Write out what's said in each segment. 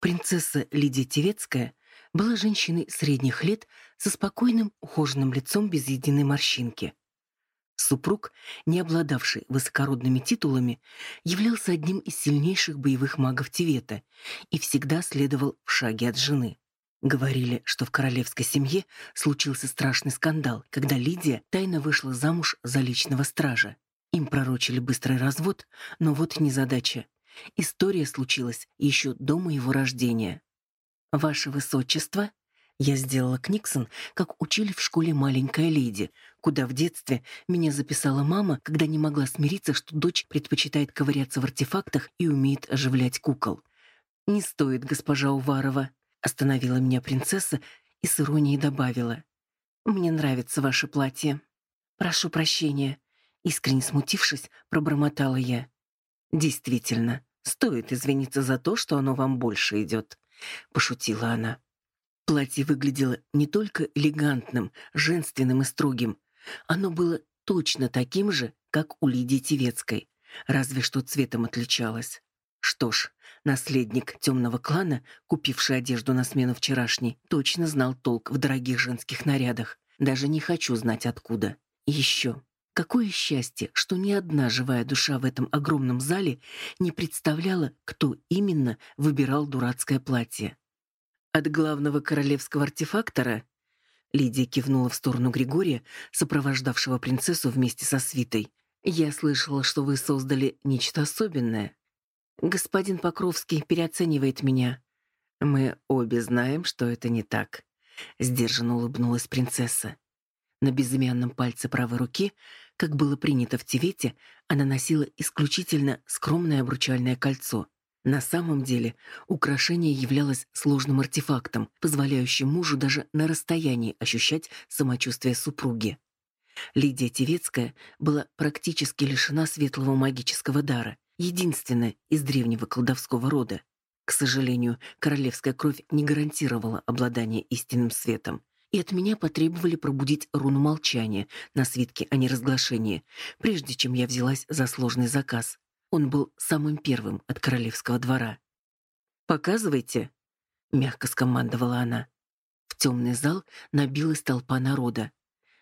Принцесса Лидия Тевецкая была женщиной средних лет со спокойным, ухоженным лицом без единой морщинки. Супруг, не обладавший высокородными титулами, являлся одним из сильнейших боевых магов Тивета и всегда следовал в шаге от жены. Говорили, что в королевской семье случился страшный скандал, когда Лидия тайно вышла замуж за личного стража. Им пророчили быстрый развод, но вот незадача. История случилась еще до моего рождения. «Ваше Высочество», я сделала Книксон, как учили в школе маленькая леди, куда в детстве меня записала мама, когда не могла смириться, что дочь предпочитает ковыряться в артефактах и умеет оживлять кукол. «Не стоит, госпожа Уварова», — остановила меня принцесса и с иронией добавила. «Мне нравится ваше платье». «Прошу прощения», — искренне смутившись, пробормотала я. «Действительно, стоит извиниться за то, что оно вам больше идет», — пошутила она. Платье выглядело не только элегантным, женственным и строгим. Оно было точно таким же, как у Лидии Тевецкой, разве что цветом отличалось. Что ж, наследник темного клана, купивший одежду на смену вчерашней, точно знал толк в дорогих женских нарядах. Даже не хочу знать откуда. Еще. Какое счастье, что ни одна живая душа в этом огромном зале не представляла, кто именно выбирал дурацкое платье. От главного королевского артефактора Лидия кивнула в сторону Григория, сопровождавшего принцессу вместе со свитой. Я слышала, что вы создали нечто особенное. Господин Покровский переоценивает меня. Мы обе знаем, что это не так, сдержанно улыбнулась принцесса. На безымянном пальце правой руки, как было принято в Тивете, она носила исключительно скромное обручальное кольцо — на самом деле украшение являлось сложным артефактом, позволяющим мужу даже на расстоянии ощущать самочувствие супруги. Лидия Тевецкая была практически лишена светлого магического дара, единственная из древнего колдовского рода. К сожалению, королевская кровь не гарантировала обладание истинным светом, и от меня потребовали пробудить руну молчания на свитке о неразглашении, прежде чем я взялась за сложный заказ. Он был самым первым от королевского двора. «Показывайте», — мягко скомандовала она. В темный зал набилась толпа народа.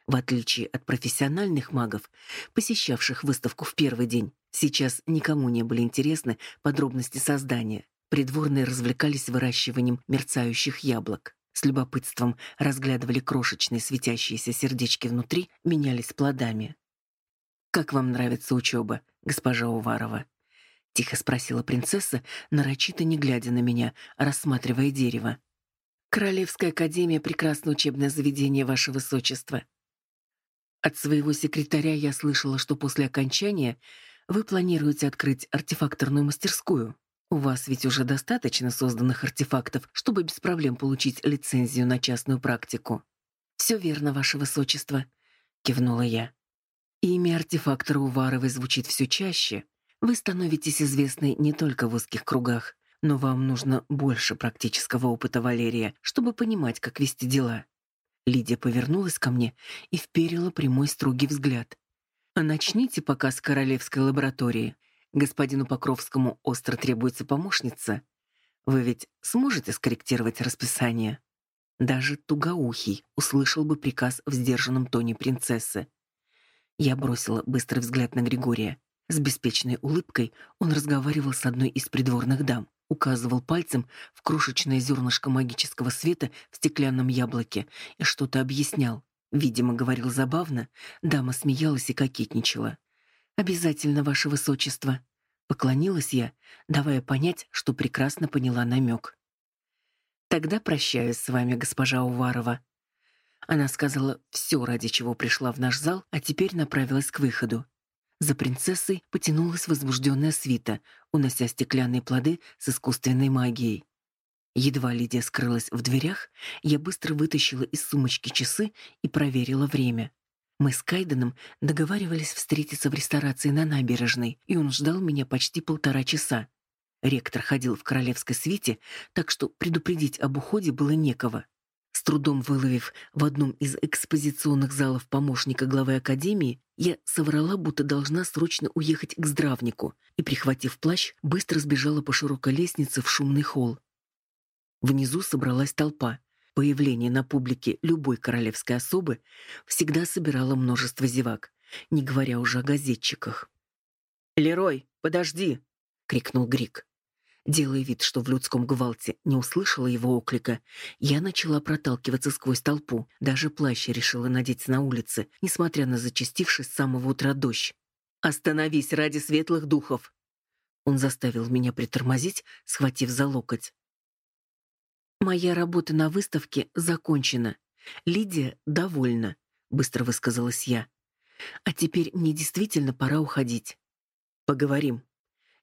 В отличие от профессиональных магов, посещавших выставку в первый день, сейчас никому не были интересны подробности создания. Придворные развлекались выращиванием мерцающих яблок. С любопытством разглядывали крошечные светящиеся сердечки внутри, менялись плодами. «Как вам нравится учеба, госпожа Уварова?» — тихо спросила принцесса, нарочито не глядя на меня, рассматривая дерево. «Королевская академия — прекрасное учебное заведение, ваше высочество». От своего секретаря я слышала, что после окончания вы планируете открыть артефакторную мастерскую. У вас ведь уже достаточно созданных артефактов, чтобы без проблем получить лицензию на частную практику. «Все верно, ваше высочество», — кивнула я. Имя артефактора Уваровой звучит все чаще. Вы становитесь известны не только в узких кругах, но вам нужно больше практического опыта, Валерия, чтобы понимать, как вести дела. Лидия повернулась ко мне и вперила прямой строгий взгляд. А начните пока с королевской лаборатории. Господину Покровскому остро требуется помощница. Вы ведь сможете скорректировать расписание? Даже Тугоухий услышал бы приказ в сдержанном тоне принцессы. Я бросила быстрый взгляд на Григория. С беспечной улыбкой он разговаривал с одной из придворных дам, указывал пальцем в крошечное зернышко магического света в стеклянном яблоке и что-то объяснял. Видимо, говорил забавно, дама смеялась и кокетничала. «Обязательно, ваше высочество», — поклонилась я, давая понять, что прекрасно поняла намек. «Тогда прощаюсь с вами, госпожа Уварова», она сказала все, ради чего пришла в наш зал, а теперь направилась к выходу. За принцессой потянулась возбужденная свита, унося стеклянные плоды с искусственной магией. Едва Лидия скрылась в дверях, я быстро вытащила из сумочки часы и проверила время. Мы с Кайденом договаривались встретиться в ресторации на набережной, и он ждал меня почти полтора часа. Ректор ходил в королевской свите, так что предупредить об уходе было некого. С трудом выловив в одном из экспозиционных залов помощника главы академии, я соврала, будто должна срочно уехать к здравнику, и, прихватив плащ, быстро сбежала по широкой лестнице в шумный холл. Внизу собралась толпа. Появление на публике любой королевской особы всегда собирало множество зевак, не говоря уже о газетчиках. «Лерой, подожди!» — крикнул Грик. Делая вид, что в людском гвалте не услышала его оклика, я начала проталкиваться сквозь толпу. Даже плащ решила надеть на улице, несмотря на зачастивший с самого утра дождь. «Остановись ради светлых духов!» Он заставил меня притормозить, схватив за локоть. «Моя работа на выставке закончена. Лидия довольна», — быстро высказалась я. «А теперь мне действительно пора уходить. Поговорим».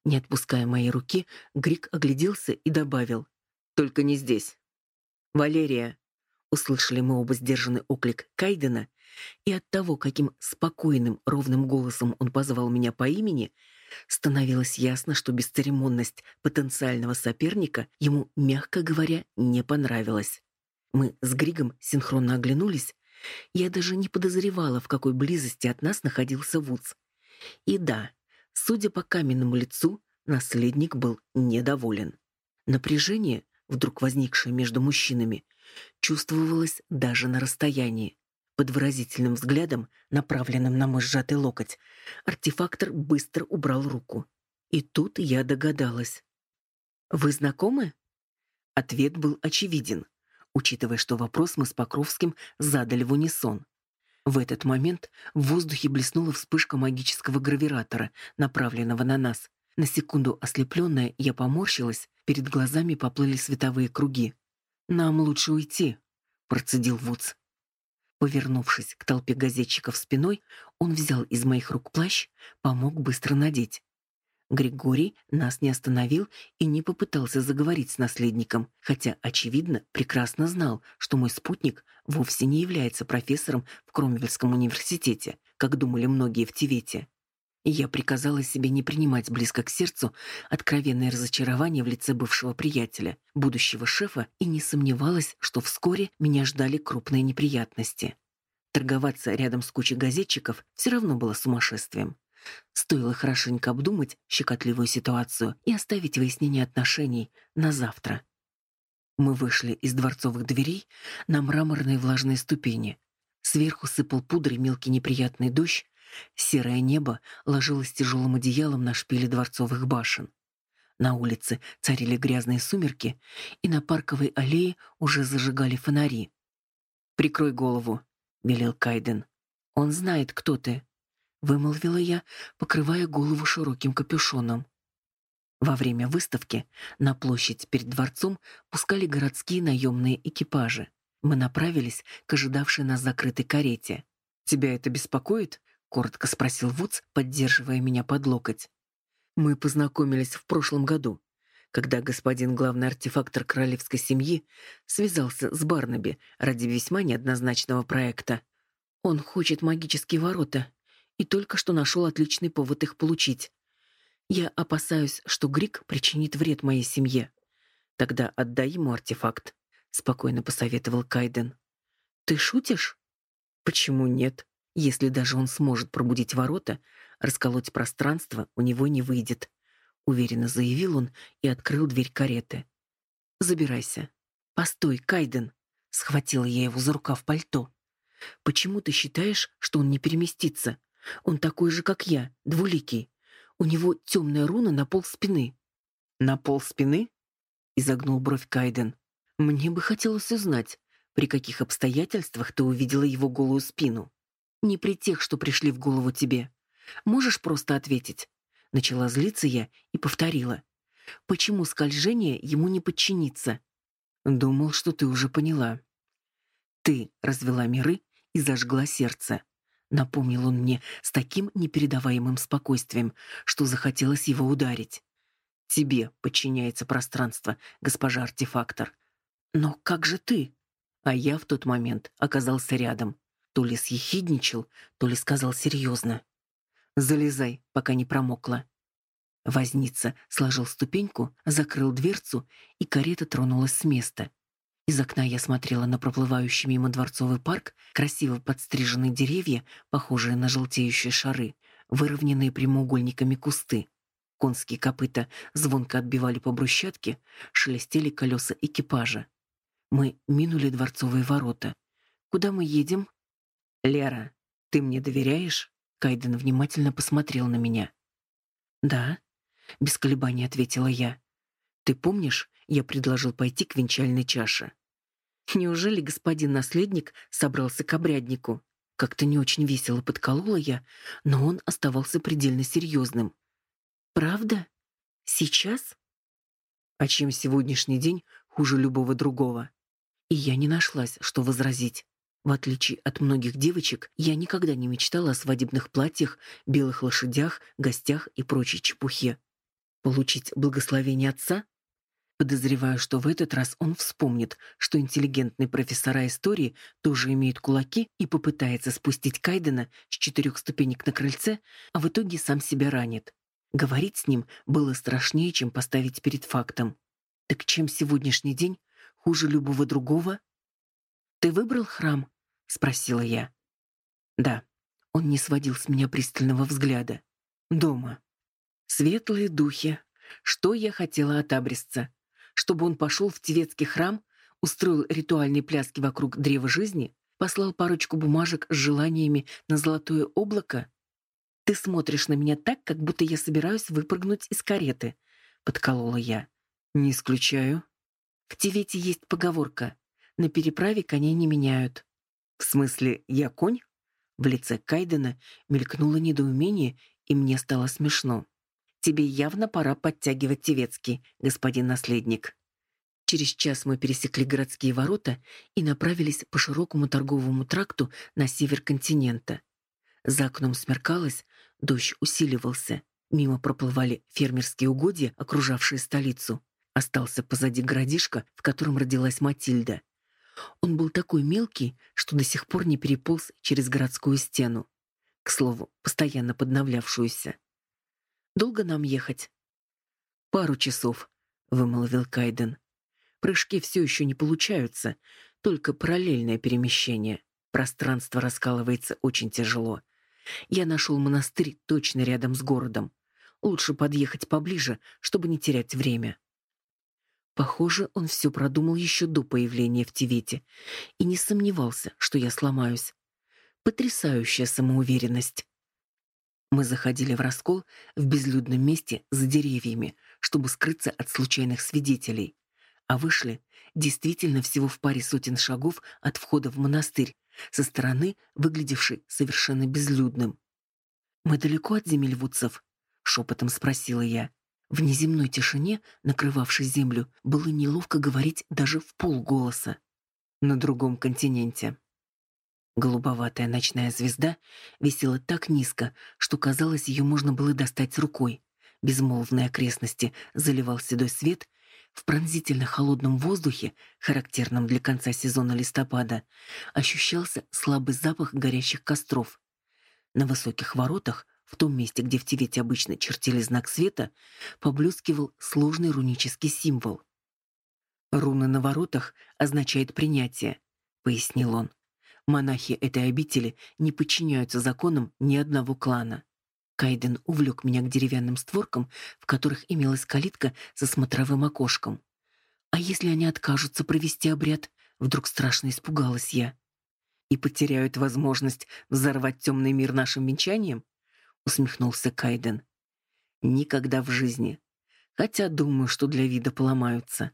Не отпуская моей руки, Грик огляделся и добавил. «Только не здесь». «Валерия!» Услышали мы оба сдержанный оклик Кайдена, и от того, каким спокойным, ровным голосом он позвал меня по имени, становилось ясно, что бесцеремонность потенциального соперника ему, мягко говоря, не понравилась. Мы с Григом синхронно оглянулись. Я даже не подозревала, в какой близости от нас находился Вудс. И да, Судя по каменному лицу, наследник был недоволен. Напряжение, вдруг возникшее между мужчинами, чувствовалось даже на расстоянии. Под выразительным взглядом, направленным на мой сжатый локоть, артефактор быстро убрал руку. И тут я догадалась. «Вы знакомы?» Ответ был очевиден, учитывая, что вопрос мы с Покровским задали в унисон. В этот момент в воздухе блеснула вспышка магического гравиратора, направленного на нас. На секунду ослепленная, я поморщилась, перед глазами поплыли световые круги. «Нам лучше уйти», — процедил Вудс. Повернувшись к толпе газетчиков спиной, он взял из моих рук плащ, помог быстро надеть. Григорий нас не остановил и не попытался заговорить с наследником, хотя, очевидно, прекрасно знал, что мой спутник вовсе не является профессором в Кромвельском университете, как думали многие в Тивете. Я приказала себе не принимать близко к сердцу откровенное разочарование в лице бывшего приятеля, будущего шефа, и не сомневалась, что вскоре меня ждали крупные неприятности. Торговаться рядом с кучей газетчиков все равно было сумасшествием. Стоило хорошенько обдумать щекотливую ситуацию и оставить выяснение отношений на завтра. Мы вышли из дворцовых дверей на мраморные влажные ступени. Сверху сыпал пудрой мелкий неприятный дождь, серое небо ложилось тяжелым одеялом на шпили дворцовых башен. На улице царили грязные сумерки, и на парковой аллее уже зажигали фонари. «Прикрой голову», — велел Кайден. «Он знает, кто ты» вымолвила я, покрывая голову широким капюшоном. Во время выставки на площадь перед дворцом пускали городские наемные экипажи. Мы направились к ожидавшей нас закрытой карете. «Тебя это беспокоит?» — коротко спросил Вудс, поддерживая меня под локоть. «Мы познакомились в прошлом году, когда господин главный артефактор королевской семьи связался с Барнаби ради весьма неоднозначного проекта. Он хочет магические ворота и только что нашел отличный повод их получить. Я опасаюсь, что Грик причинит вред моей семье. Тогда отдай ему артефакт, спокойно посоветовал Кайден. Ты шутишь? Почему нет? Если даже он сможет пробудить ворота, расколоть пространство у него не выйдет, уверенно заявил он и открыл дверь кареты. Забирайся. Постой, Кайден, схватила я его за рукав пальто. Почему ты считаешь, что он не переместится? Он такой же, как я, двуликий. У него темная руна на пол спины. На пол спины? Изогнул бровь Кайден. Мне бы хотелось узнать, при каких обстоятельствах ты увидела его голую спину. Не при тех, что пришли в голову тебе. Можешь просто ответить? Начала злиться я и повторила. Почему скольжение ему не подчинится? Думал, что ты уже поняла. Ты развела миры и зажгла сердце. Напомнил он мне с таким непередаваемым спокойствием, что захотелось его ударить. Тебе подчиняется пространство, госпожа артефактор. Но как же ты? А я в тот момент оказался рядом. То ли съехидничал, то ли сказал серьезно. Залезай, пока не промокла. Возница сложил ступеньку, закрыл дверцу, и карета тронулась с места. Из окна я смотрела на проплывающий мимо дворцовый парк, красиво подстриженные деревья, похожие на желтеющие шары, выровненные прямоугольниками кусты. Конские копыта звонко отбивали по брусчатке, шелестели колеса экипажа. Мы минули дворцовые ворота. Куда мы едем? Лера, ты мне доверяешь? Кайден внимательно посмотрел на меня. Да, без колебаний ответила я. Ты помнишь, я предложил пойти к венчальной чаше? Неужели господин наследник собрался к обряднику? Как-то не очень весело подколола я, но он оставался предельно серьезным. Правда? Сейчас? А чем сегодняшний день хуже любого другого? И я не нашлась, что возразить. В отличие от многих девочек, я никогда не мечтала о свадебных платьях, белых лошадях, гостях и прочей чепухе. Получить благословение отца? Подозреваю, что в этот раз он вспомнит, что интеллигентные профессора истории тоже имеют кулаки и попытается спустить Кайдена с четырех ступенек на крыльце, а в итоге сам себя ранит. Говорить с ним было страшнее, чем поставить перед фактом. Так чем сегодняшний день хуже любого другого? Ты выбрал храм? — спросила я. «Да». Он не сводил с меня пристального взгляда. «Дома. Светлые духи. Что я хотела от Абрисца? Чтобы он пошел в тевецкий храм, устроил ритуальные пляски вокруг древа жизни, послал парочку бумажек с желаниями на золотое облако? Ты смотришь на меня так, как будто я собираюсь выпрыгнуть из кареты», — подколола я. «Не исключаю». В Тивете есть поговорка «На переправе коней не меняют». В смысле, я конь? В лице Кайдена мелькнуло недоумение, и мне стало смешно. Тебе явно пора подтягивать Тевецкий, господин наследник. Через час мы пересекли городские ворота и направились по широкому торговому тракту на север континента. За окном смеркалось, дождь усиливался. Мимо проплывали фермерские угодья, окружавшие столицу. Остался позади городишко, в котором родилась Матильда. Он был такой мелкий, что до сих пор не переполз через городскую стену. К слову, постоянно подновлявшуюся. «Долго нам ехать?» «Пару часов», — вымолвил Кайден. «Прыжки все еще не получаются, только параллельное перемещение. Пространство раскалывается очень тяжело. Я нашел монастырь точно рядом с городом. Лучше подъехать поближе, чтобы не терять время». Похоже, он все продумал еще до появления в Тивете и не сомневался, что я сломаюсь. Потрясающая самоуверенность. Мы заходили в раскол в безлюдном месте за деревьями, чтобы скрыться от случайных свидетелей, а вышли действительно всего в паре сотен шагов от входа в монастырь, со стороны выглядевший совершенно безлюдным. «Мы далеко от земель Вудсов?» — шепотом спросила я. В неземной тишине, накрывавшей землю, было неловко говорить даже в полголоса. На другом континенте. Голубоватая ночная звезда висела так низко, что казалось, ее можно было достать рукой. Безмолвные окрестности заливал седой свет. В пронзительно холодном воздухе, характерном для конца сезона листопада, ощущался слабый запах горящих костров. На высоких воротах в том месте, где в Тивете обычно чертили знак света, поблескивал сложный рунический символ. «Руны на воротах означает принятие», — пояснил он. «Монахи этой обители не подчиняются законам ни одного клана». Кайден увлек меня к деревянным створкам, в которых имелась калитка со смотровым окошком. «А если они откажутся провести обряд?» Вдруг страшно испугалась я. «И потеряют возможность взорвать темный мир нашим венчанием?» Усмехнулся Кайден. Никогда в жизни. Хотя думаю, что для вида поломаются.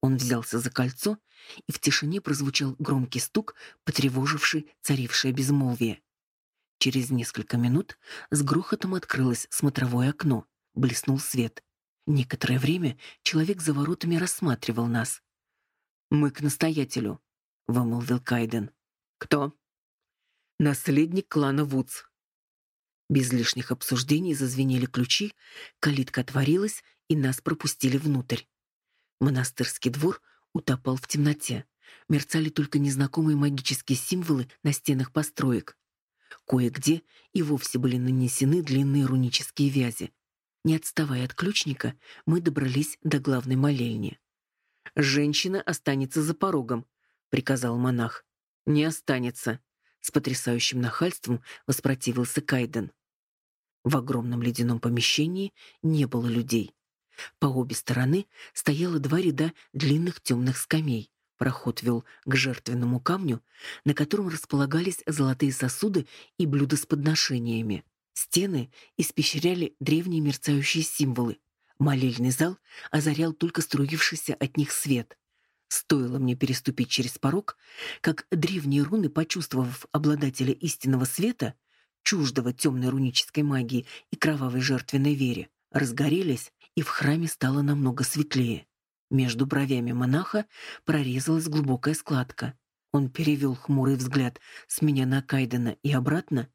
Он взялся за кольцо, и в тишине прозвучал громкий стук, потревоживший царившее безмолвие. Через несколько минут с грохотом открылось смотровое окно, блеснул свет. Некоторое время человек за воротами рассматривал нас. «Мы к настоятелю», — вымолвил Кайден. «Кто?» «Наследник клана Вудс», без лишних обсуждений зазвенели ключи, калитка отворилась, и нас пропустили внутрь. Монастырский двор утопал в темноте. Мерцали только незнакомые магические символы на стенах построек. Кое-где и вовсе были нанесены длинные рунические вязи. Не отставая от ключника, мы добрались до главной молельни. «Женщина останется за порогом», — приказал монах. «Не останется», — с потрясающим нахальством воспротивился Кайден. В огромном ледяном помещении не было людей. По обе стороны стояло два ряда длинных темных скамей. Проход вел к жертвенному камню, на котором располагались золотые сосуды и блюда с подношениями. Стены испещряли древние мерцающие символы. Молельный зал озарял только струившийся от них свет. Стоило мне переступить через порог, как древние руны, почувствовав обладателя истинного света, чуждого темной рунической магии и кровавой жертвенной вере, разгорелись, и в храме стало намного светлее. Между бровями монаха прорезалась глубокая складка. Он перевел хмурый взгляд с меня на Кайдена и обратно,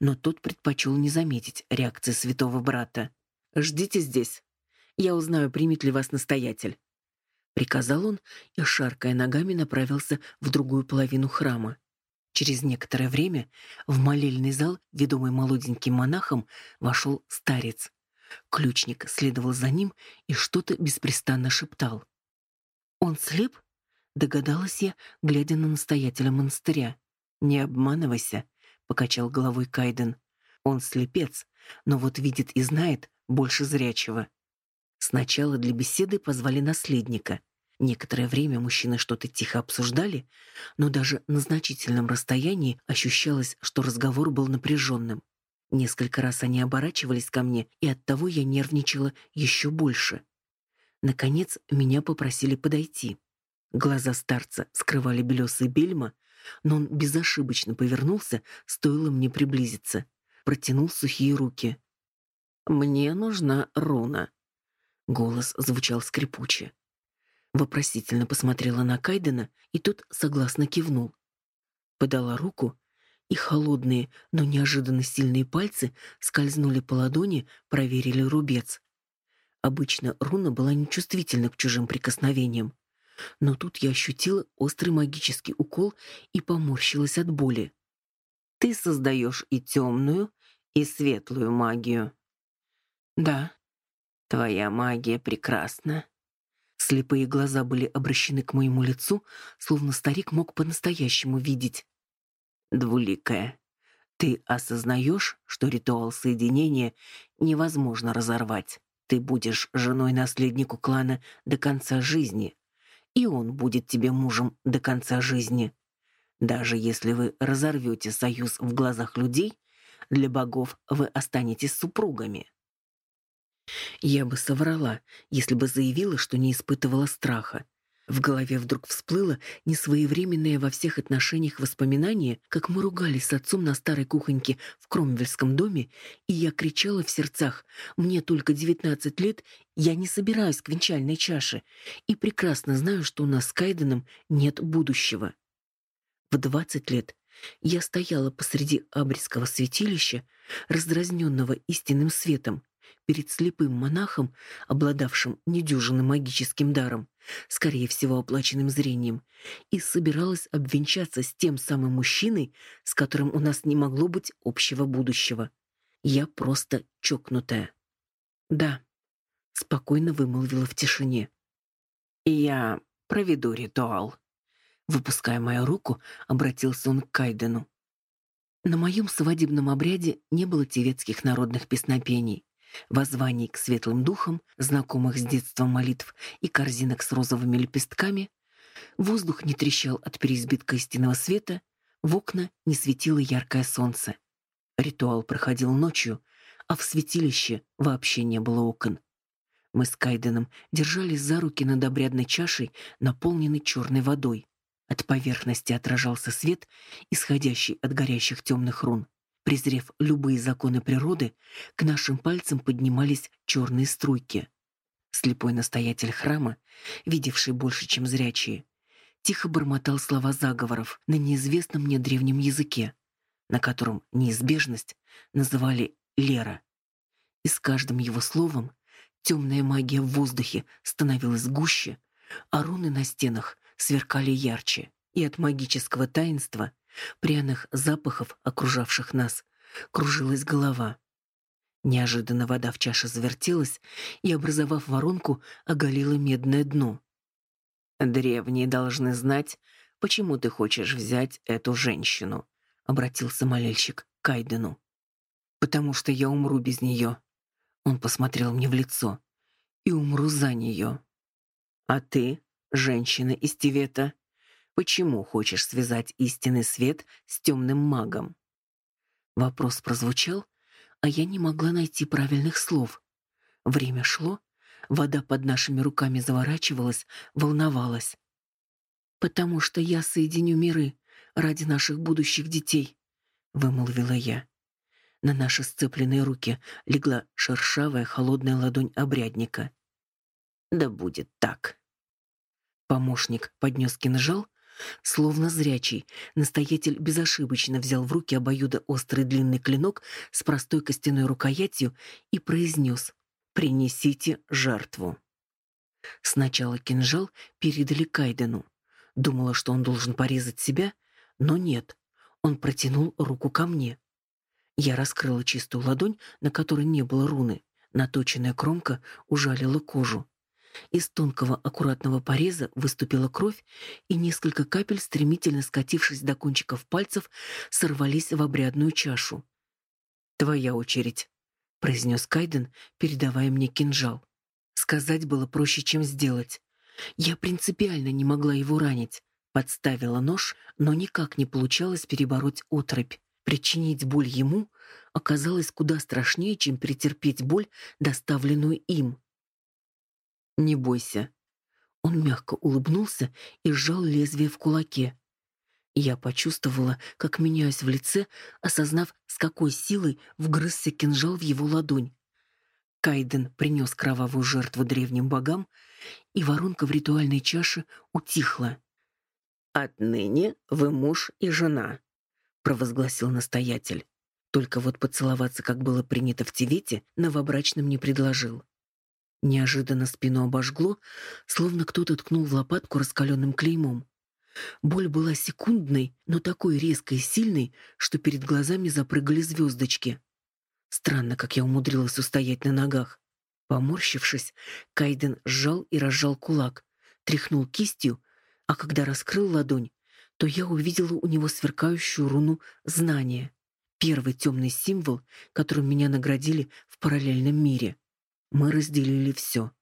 но тот предпочел не заметить реакции святого брата. «Ждите здесь. Я узнаю, примет ли вас настоятель». Приказал он и, шаркая ногами, направился в другую половину храма. Через некоторое время в молельный зал, ведомый молоденьким монахом, вошел старец. Ключник следовал за ним и что-то беспрестанно шептал. «Он слеп?» — догадалась я, глядя на настоятеля монастыря. «Не обманывайся», — покачал головой Кайден. «Он слепец, но вот видит и знает больше зрячего». Сначала для беседы позвали наследника. Некоторое время мужчины что-то тихо обсуждали, но даже на значительном расстоянии ощущалось, что разговор был напряженным. Несколько раз они оборачивались ко мне, и оттого я нервничала еще больше. Наконец, меня попросили подойти. Глаза старца скрывали белесые бельма, но он безошибочно повернулся, стоило мне приблизиться. Протянул сухие руки. «Мне нужна руна». Голос звучал скрипуче. Вопросительно посмотрела на Кайдена, и тот согласно кивнул. Подала руку и холодные, но неожиданно сильные пальцы скользнули по ладони, проверили рубец. Обычно руна была нечувствительна к чужим прикосновениям, но тут я ощутила острый магический укол и поморщилась от боли. «Ты создаешь и темную, и светлую магию». «Да». «Твоя магия прекрасна». Слепые глаза были обращены к моему лицу, словно старик мог по-настоящему видеть двуликая. Ты осознаешь, что ритуал соединения невозможно разорвать. Ты будешь женой наследнику клана до конца жизни, и он будет тебе мужем до конца жизни. Даже если вы разорвете союз в глазах людей, для богов вы останетесь супругами. Я бы соврала, если бы заявила, что не испытывала страха. В голове вдруг всплыло несвоевременное во всех отношениях воспоминание, как мы ругались с отцом на старой кухоньке в Кромвельском доме, и я кричала в сердцах «Мне только девятнадцать лет, я не собираюсь к венчальной чаше, и прекрасно знаю, что у нас с Кайденом нет будущего». В двадцать лет я стояла посреди абрисского святилища, раздразненного истинным светом, перед слепым монахом, обладавшим недюжинным магическим даром, скорее всего, оплаченным зрением, и собиралась обвенчаться с тем самым мужчиной, с которым у нас не могло быть общего будущего. Я просто чокнутая. Да, спокойно вымолвила в тишине. Я проведу ритуал. Выпуская мою руку, обратился он к Кайдену. На моем свадебном обряде не было тевецких народных песнопений воззваний к светлым духам, знакомых с детства молитв и корзинок с розовыми лепестками, воздух не трещал от переизбытка истинного света, в окна не светило яркое солнце. Ритуал проходил ночью, а в святилище вообще не было окон. Мы с Кайденом держались за руки над обрядной чашей, наполненной черной водой. От поверхности отражался свет, исходящий от горящих темных рун. Презрев любые законы природы, к нашим пальцам поднимались черные струйки. Слепой настоятель храма, видевший больше, чем зрячие, тихо бормотал слова заговоров на неизвестном мне древнем языке, на котором неизбежность называли Лера. И с каждым его словом темная магия в воздухе становилась гуще, а руны на стенах сверкали ярче, и от магического таинства пряных запахов, окружавших нас, кружилась голова. Неожиданно вода в чаше завертелась и, образовав воронку, оголила медное дно. Древние должны знать, почему ты хочешь взять эту женщину, обратился молельщик к Кайдену. Потому что я умру без нее. Он посмотрел мне в лицо. И умру за нее. А ты, женщина из Тивета, почему хочешь связать истинный свет с темным магом? Вопрос прозвучал, а я не могла найти правильных слов. Время шло, вода под нашими руками заворачивалась, волновалась. «Потому что я соединю миры ради наших будущих детей», — вымолвила я. На наши сцепленные руки легла шершавая холодная ладонь обрядника. «Да будет так». Помощник поднес кинжал, Словно зрячий, настоятель безошибочно взял в руки обоюдо острый длинный клинок с простой костяной рукоятью и произнес «Принесите жертву». Сначала кинжал передали Кайдену. Думала, что он должен порезать себя, но нет. Он протянул руку ко мне. Я раскрыла чистую ладонь, на которой не было руны. Наточенная кромка ужалила кожу. Из тонкого аккуратного пореза выступила кровь, и несколько капель, стремительно скатившись до кончиков пальцев, сорвались в обрядную чашу. «Твоя очередь», — произнес Кайден, передавая мне кинжал. Сказать было проще, чем сделать. Я принципиально не могла его ранить. Подставила нож, но никак не получалось перебороть отрыбь. Причинить боль ему оказалось куда страшнее, чем претерпеть боль, доставленную им. Не бойся. Он мягко улыбнулся и сжал лезвие в кулаке. Я почувствовала, как меняюсь в лице, осознав, с какой силой вгрызся кинжал в его ладонь. Кайден принес кровавую жертву древним богам, и воронка в ритуальной чаше утихла. «Отныне вы муж и жена», — провозгласил настоятель. Только вот поцеловаться, как было принято в Тивете, новобрачным не предложил. Неожиданно спину обожгло, словно кто-то ткнул в лопатку раскаленным клеймом. Боль была секундной, но такой резкой и сильной, что перед глазами запрыгали звездочки. Странно, как я умудрилась устоять на ногах. Поморщившись, Кайден сжал и разжал кулак, тряхнул кистью, а когда раскрыл ладонь, то я увидела у него сверкающую руну знания. Первый темный символ, которым меня наградили в параллельном мире. Мы разделили все: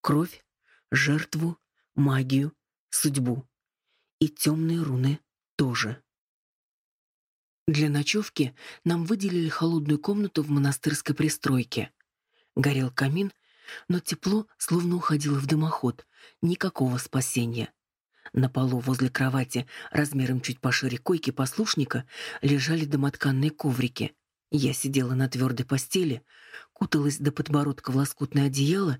кровь, жертву, магию, судьбу и темные руны тоже. Для ночевки нам выделили холодную комнату в монастырской пристройке. Горел камин, но тепло словно уходило в дымоход, никакого спасения. На полу возле кровати, размером чуть пошире койки послушника, лежали домотканные коврики. Я сидела на твердой постели, куталась до подбородка в лоскутное одеяло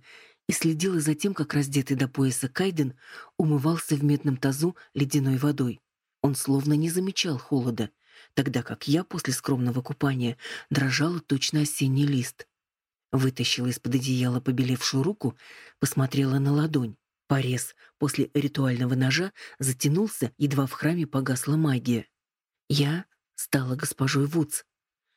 и следила за тем, как раздетый до пояса Кайден умывался в медном тазу ледяной водой. Он словно не замечал холода, тогда как я после скромного купания дрожала точно осенний лист. Вытащила из-под одеяла побелевшую руку, посмотрела на ладонь. Порез после ритуального ножа затянулся, едва в храме погасла магия. Я стала госпожой Вудс,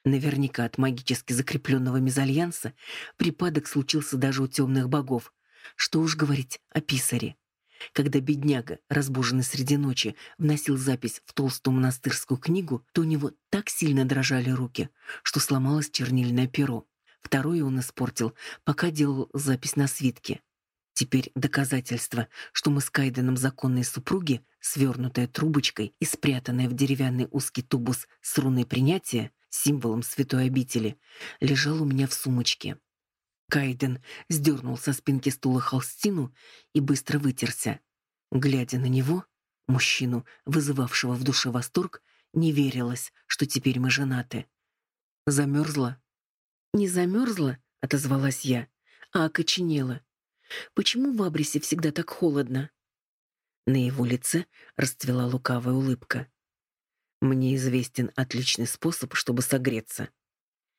Наверняка от магически закрепленного мезальянса припадок случился даже у темных богов. Что уж говорить о писаре. Когда бедняга, разбуженный среди ночи, вносил запись в толстую монастырскую книгу, то у него так сильно дрожали руки, что сломалось чернильное перо. Второе он испортил, пока делал запись на свитке. Теперь доказательство, что мы с Кайденом законные супруги, свернутая трубочкой и спрятанная в деревянный узкий тубус с руной принятия, символом святой обители, лежал у меня в сумочке. Кайден сдернул со спинки стула холстину и быстро вытерся. Глядя на него, мужчину, вызывавшего в душе восторг, не верилось, что теперь мы женаты. Замерзла? Не замерзла, отозвалась я, а окоченела. Почему в Абрисе всегда так холодно? На его лице расцвела лукавая улыбка. Мне известен отличный способ, чтобы согреться.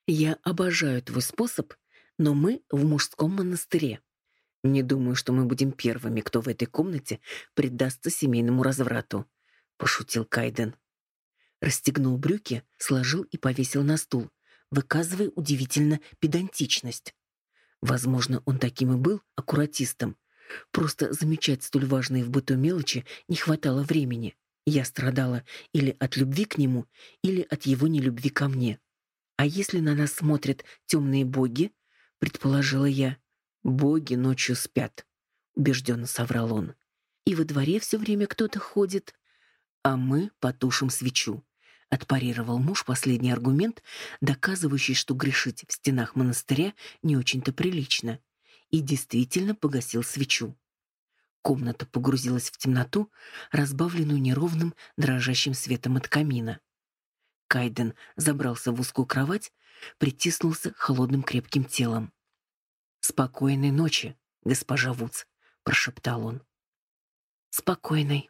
Я обожаю твой способ, но мы в мужском монастыре. Не думаю, что мы будем первыми, кто в этой комнате предастся семейному разврату, пошутил Кайден. Расстегнул брюки, сложил и повесил на стул, выказывая удивительно педантичность. Возможно, он таким и был, аккуратистом, Просто замечать столь важные в быту мелочи не хватало времени. Я страдала или от любви к нему, или от его нелюбви ко мне. А если на нас смотрят темные боги, предположила я. Боги ночью спят, убежденно соврал он. И во дворе все время кто-то ходит, а мы потушим свечу. Отпарировал муж последний аргумент, доказывающий, что грешить в стенах монастыря не очень-то прилично и действительно погасил свечу. Комната погрузилась в темноту, разбавленную неровным дрожащим светом от камина. Кайден забрался в узкую кровать, притиснулся холодным крепким телом. «Спокойной ночи, госпожа Вудс», — прошептал он. «Спокойной»,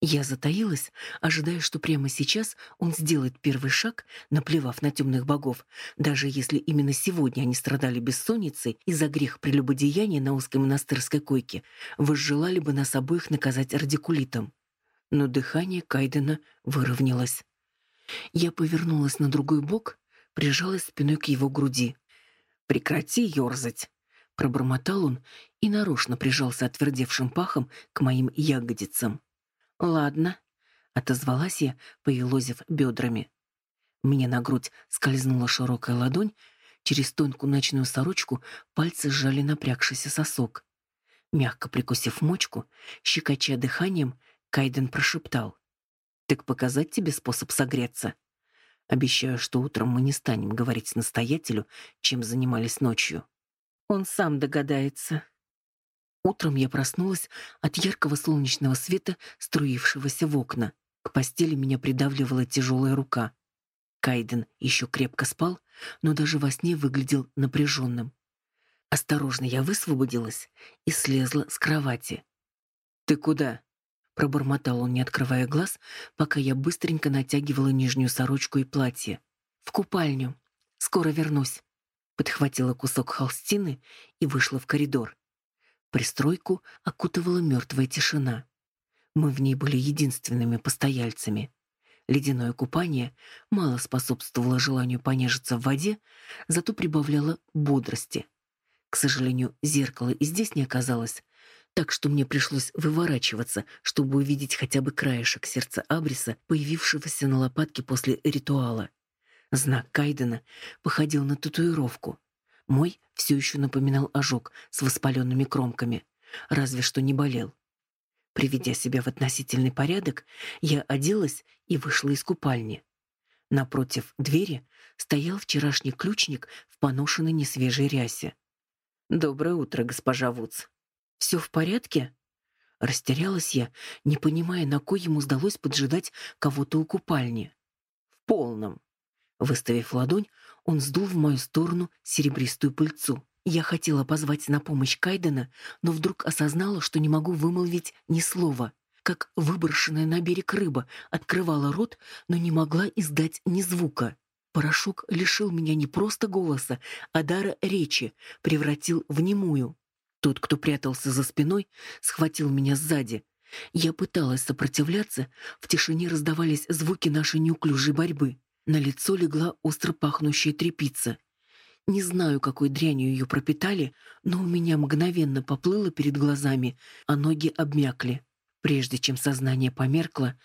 я затаилась, ожидая, что прямо сейчас он сделает первый шаг, наплевав на темных богов, даже если именно сегодня они страдали бессонницей из-за грех прелюбодеяния на узкой монастырской койке, возжелали бы нас обоих наказать радикулитом. Но дыхание Кайдена выровнялось. Я повернулась на другой бок, прижалась спиной к его груди. «Прекрати ерзать!» — пробормотал он и нарочно прижался отвердевшим пахом к моим ягодицам. «Ладно», — отозвалась я, поелозив бедрами. Мне на грудь скользнула широкая ладонь, через тонкую ночную сорочку пальцы сжали напрягшийся сосок. Мягко прикусив мочку, щекоча дыханием, Кайден прошептал. «Так показать тебе способ согреться?» Обещаю, что утром мы не станем говорить настоятелю, чем занимались ночью. Он сам догадается. Утром я проснулась от яркого солнечного света, струившегося в окна. К постели меня придавливала тяжелая рука. Кайден еще крепко спал, но даже во сне выглядел напряженным. Осторожно я высвободилась и слезла с кровати. «Ты куда?» — пробормотал он, не открывая глаз, пока я быстренько натягивала нижнюю сорочку и платье. «В купальню. Скоро вернусь». Подхватила кусок холстины и вышла в коридор. Пристройку окутывала мертвая тишина. Мы в ней были единственными постояльцами. Ледяное купание мало способствовало желанию понежиться в воде, зато прибавляло бодрости. К сожалению, зеркала и здесь не оказалось, так что мне пришлось выворачиваться, чтобы увидеть хотя бы краешек сердца Абриса, появившегося на лопатке после ритуала. Знак Кайдена походил на татуировку. Мой все еще напоминал ожог с воспаленными кромками, разве что не болел. Приведя себя в относительный порядок, я оделась и вышла из купальни. Напротив двери стоял вчерашний ключник в поношенной несвежей рясе. «Доброе утро, госпожа Вудс. Все в порядке?» Растерялась я, не понимая, на кой ему сдалось поджидать кого-то у купальни. «В полном». Выставив ладонь, он сдул в мою сторону серебристую пыльцу. Я хотела позвать на помощь Кайдена, но вдруг осознала, что не могу вымолвить ни слова. Как выброшенная на берег рыба открывала рот, но не могла издать ни звука. Порошок лишил меня не просто голоса, а дара речи, превратил в немую. Тот, кто прятался за спиной, схватил меня сзади. Я пыталась сопротивляться, в тишине раздавались звуки нашей неуклюжей борьбы. На лицо легла остро пахнущая тряпица. Не знаю, какой дрянью ее пропитали, но у меня мгновенно поплыло перед глазами, а ноги обмякли. Прежде чем сознание померкло,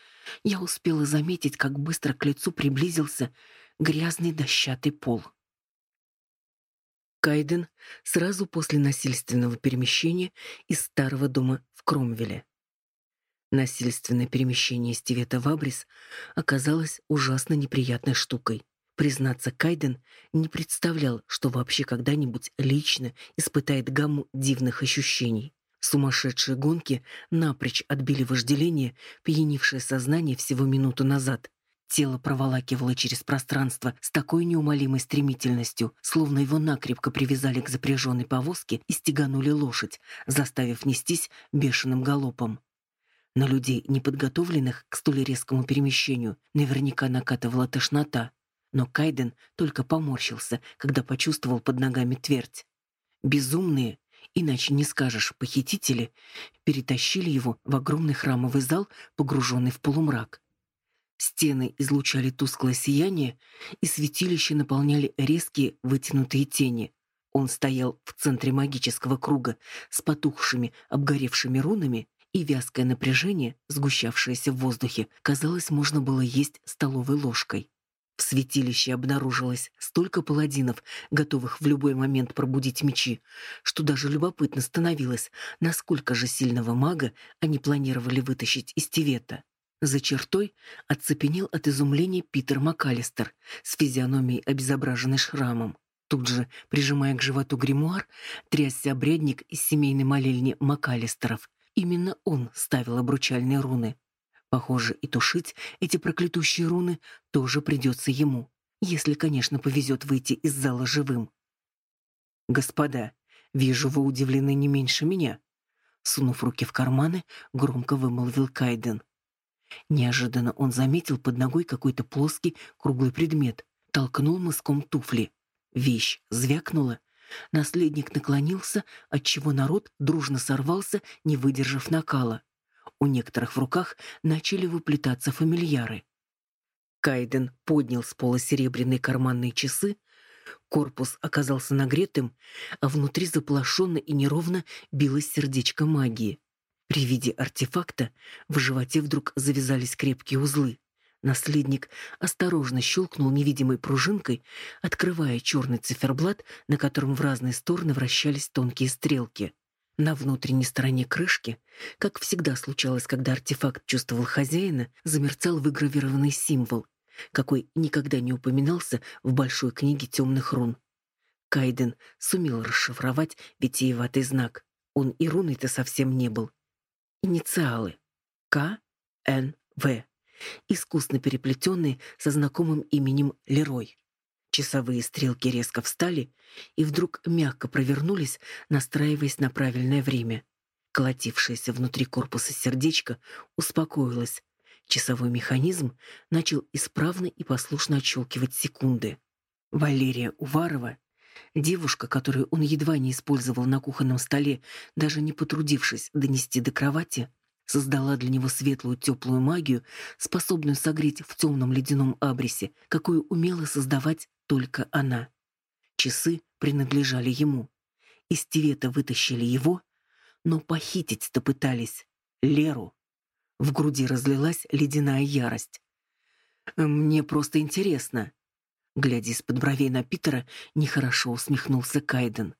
я успела заметить, как быстро к лицу приблизился грязный дощатый пол. Кайден сразу после насильственного перемещения из старого дома в Кромвеле. Насильственное перемещение Стивета в Абрис оказалось ужасно неприятной штукой. Признаться, Кайден не представлял, что вообще когда-нибудь лично испытает гамму дивных ощущений. Сумасшедшие гонки напрочь отбили вожделение, пьянившее сознание всего минуту назад. Тело проволакивало через пространство с такой неумолимой стремительностью, словно его накрепко привязали к запряженной повозке и стеганули лошадь, заставив нестись бешеным галопом. На людей, неподготовленных к столь резкому перемещению, наверняка накатывала тошнота. Но Кайден только поморщился, когда почувствовал под ногами твердь. Безумные, иначе не скажешь, похитители, перетащили его в огромный храмовый зал, погруженный в полумрак. Стены излучали тусклое сияние, и святилище наполняли резкие вытянутые тени. Он стоял в центре магического круга с потухшими, обгоревшими рунами, и вязкое напряжение, сгущавшееся в воздухе, казалось, можно было есть столовой ложкой. В святилище обнаружилось столько паладинов, готовых в любой момент пробудить мечи, что даже любопытно становилось, насколько же сильного мага они планировали вытащить из Тивета. За чертой оцепенел от изумления Питер МакАлистер с физиономией, обезображенной шрамом. Тут же, прижимая к животу гримуар, трясся обрядник из семейной молельни МакАлистеров. Именно он ставил обручальные руны. Похоже, и тушить эти проклятущие руны тоже придется ему, если, конечно, повезет выйти из зала живым. «Господа, вижу, вы удивлены не меньше меня», — сунув руки в карманы, громко вымолвил Кайден. Неожиданно он заметил под ногой какой-то плоский круглый предмет, толкнул мыском туфли. Вещь звякнула. Наследник наклонился, отчего народ дружно сорвался, не выдержав накала. У некоторых в руках начали выплетаться фамильяры. Кайден поднял с пола серебряные карманные часы, корпус оказался нагретым, а внутри заполошенно и неровно билось сердечко магии. При виде артефакта в животе вдруг завязались крепкие узлы. Наследник осторожно щелкнул невидимой пружинкой, открывая черный циферблат, на котором в разные стороны вращались тонкие стрелки. На внутренней стороне крышки, как всегда случалось, когда артефакт чувствовал хозяина, замерцал выгравированный символ, какой никогда не упоминался в большой книге темных рун. Кайден сумел расшифровать витиеватый знак. Он и руной-то совсем не был. Инициалы. К, Н, В. Искусно переплетенные со знакомым именем Лерой. Часовые стрелки резко встали и вдруг мягко провернулись, настраиваясь на правильное время. Колотившееся внутри корпуса сердечко успокоилось. Часовой механизм начал исправно и послушно отщелкивать секунды. Валерия Уварова, девушка, которую он едва не использовал на кухонном столе, даже не потрудившись донести до кровати, создала для него светлую теплую магию, способную согреть в темном ледяном абресе, какую умела создавать только она. Часы принадлежали ему. Из Тивета вытащили его, но похитить-то пытались Леру. В груди разлилась ледяная ярость. «Мне просто интересно». Глядя из-под бровей на Питера, нехорошо усмехнулся Кайден.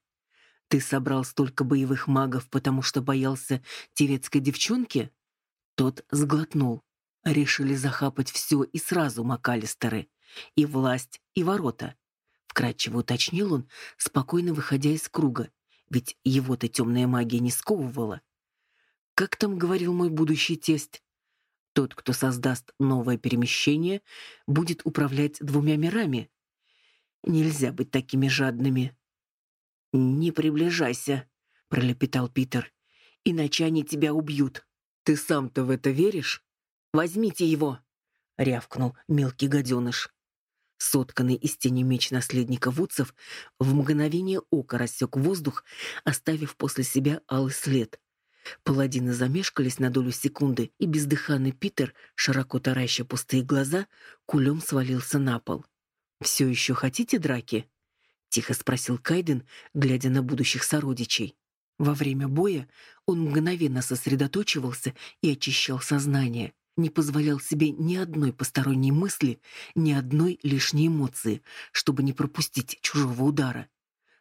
«Ты собрал столько боевых магов, потому что боялся тевецкой девчонки?» Тот сглотнул. Решили захапать все и сразу МакАлистеры. И власть, и ворота. Вкратчиво уточнил он, спокойно выходя из круга, ведь его-то темная магия не сковывала. Как там говорил мой будущий тесть? Тот, кто создаст новое перемещение, будет управлять двумя мирами. Нельзя быть такими жадными. «Не приближайся», — пролепетал Питер, — «иначе они тебя убьют. Ты сам-то в это веришь? Возьмите его», — рявкнул мелкий гаденыш. Сотканный из тени меч наследника Вудцев в мгновение ока рассек воздух, оставив после себя алый след. Паладины замешкались на долю секунды, и бездыханный Питер, широко тараща пустые глаза, кулем свалился на пол. «Все еще хотите драки?» — тихо спросил Кайден, глядя на будущих сородичей. Во время боя он мгновенно сосредоточивался и очищал сознание не позволял себе ни одной посторонней мысли, ни одной лишней эмоции, чтобы не пропустить чужого удара.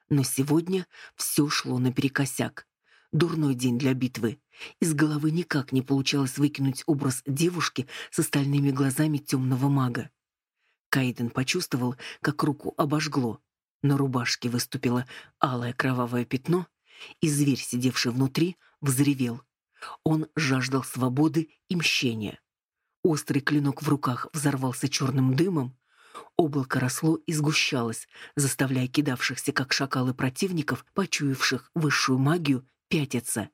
Но сегодня все шло наперекосяк. Дурной день для битвы. Из головы никак не получалось выкинуть образ девушки с остальными глазами темного мага. Кайден почувствовал, как руку обожгло. На рубашке выступило алое кровавое пятно, и зверь, сидевший внутри, взревел. Он жаждал свободы и мщения. Острый клинок в руках взорвался черным дымом, облако росло и сгущалось, заставляя кидавшихся, как шакалы противников, почуявших высшую магию, пятиться.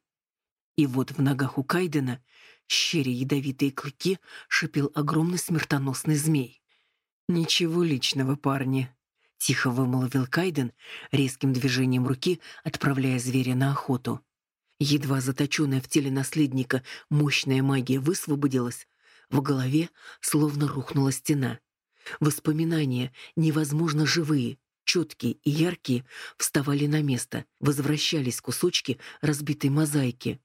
И вот в ногах у Кайдена, щеря ядовитые клыки, шипел огромный смертоносный змей. «Ничего личного, парни», — тихо вымолвил Кайден, резким движением руки отправляя зверя на охоту. Едва заточенная в теле наследника мощная магия высвободилась, в голове словно рухнула стена. Воспоминания невозможно живые, четкие и яркие, вставали на место, возвращались кусочки разбитой мозаики.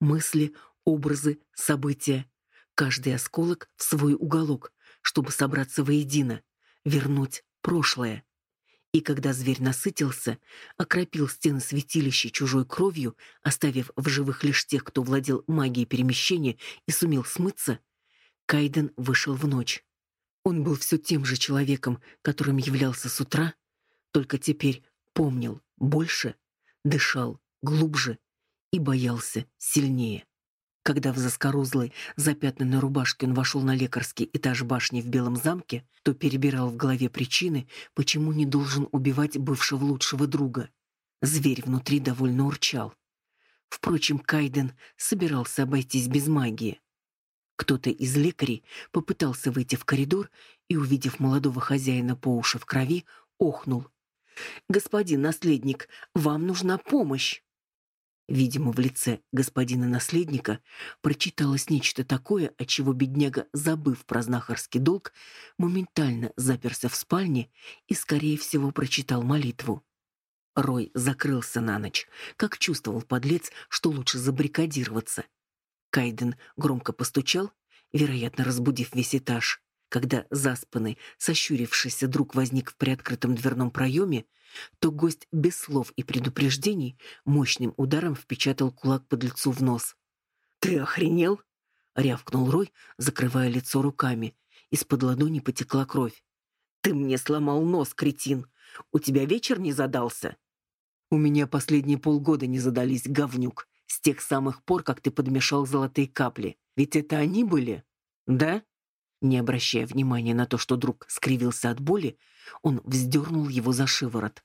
Мысли, образы, события. Каждый осколок в свой уголок, чтобы собраться воедино, вернуть прошлое. И когда зверь насытился, окропил стены святилища чужой кровью, оставив в живых лишь тех, кто владел магией перемещения и сумел смыться, Кайден вышел в ночь. Он был все тем же человеком, которым являлся с утра, только теперь помнил больше, дышал глубже и боялся сильнее. Когда в заскорузлой, запятнанной рубашке он вошел на лекарский этаж башни в Белом замке, то перебирал в голове причины, почему не должен убивать бывшего лучшего друга. Зверь внутри довольно урчал. Впрочем, Кайден собирался обойтись без магии. Кто-то из лекарей попытался выйти в коридор и, увидев молодого хозяина по уши в крови, охнул. «Господин наследник, вам нужна помощь!» Видимо, в лице господина наследника прочиталось нечто такое, от чего бедняга, забыв про знахарский долг, моментально заперся в спальне и, скорее всего, прочитал молитву. Рой закрылся на ночь, как чувствовал подлец, что лучше забаррикадироваться. Кайден громко постучал, вероятно, разбудив весь этаж. Когда заспанный, сощурившийся друг возник в приоткрытом дверном проеме, то гость без слов и предупреждений мощным ударом впечатал кулак под лицу в нос. «Ты охренел?» — рявкнул Рой, закрывая лицо руками. Из-под ладони потекла кровь. «Ты мне сломал нос, кретин! У тебя вечер не задался?» «У меня последние полгода не задались, говнюк, с тех самых пор, как ты подмешал золотые капли. Ведь это они были, да?» Не обращая внимания на то, что друг скривился от боли, он вздернул его за шиворот.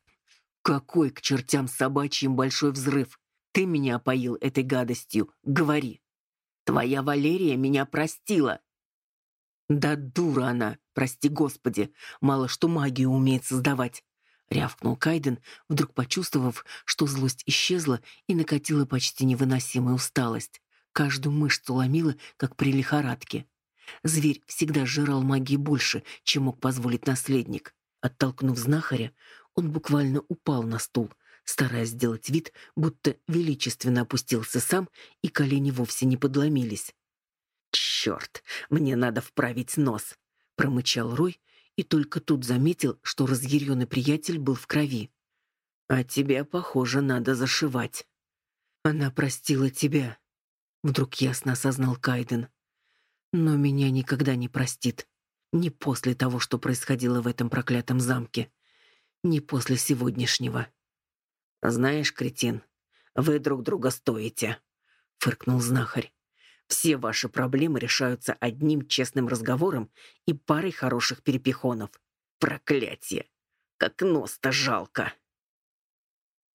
«Какой к чертям собачьим большой взрыв! Ты меня опоил этой гадостью! Говори!» «Твоя Валерия меня простила!» «Да дура она, прости господи, мало что магию умеет создавать!» — рявкнул Кайден, вдруг почувствовав, что злость исчезла и накатила почти невыносимая усталость. Каждую мышцу ломила, как при лихорадке. Зверь всегда жрал магии больше, чем мог позволить наследник. Оттолкнув знахаря, он буквально упал на стул, стараясь сделать вид, будто величественно опустился сам, и колени вовсе не подломились. «Черт, мне надо вправить нос!» — промычал Рой, и только тут заметил, что разъяренный приятель был в крови. «А тебе, похоже, надо зашивать». «Она простила тебя», — вдруг ясно осознал Кайден но меня никогда не простит. Не после того, что происходило в этом проклятом замке. Не после сегодняшнего. «Знаешь, кретин, вы друг друга стоите», — фыркнул знахарь. «Все ваши проблемы решаются одним честным разговором и парой хороших перепихонов. Проклятие! Как нос-то жалко!»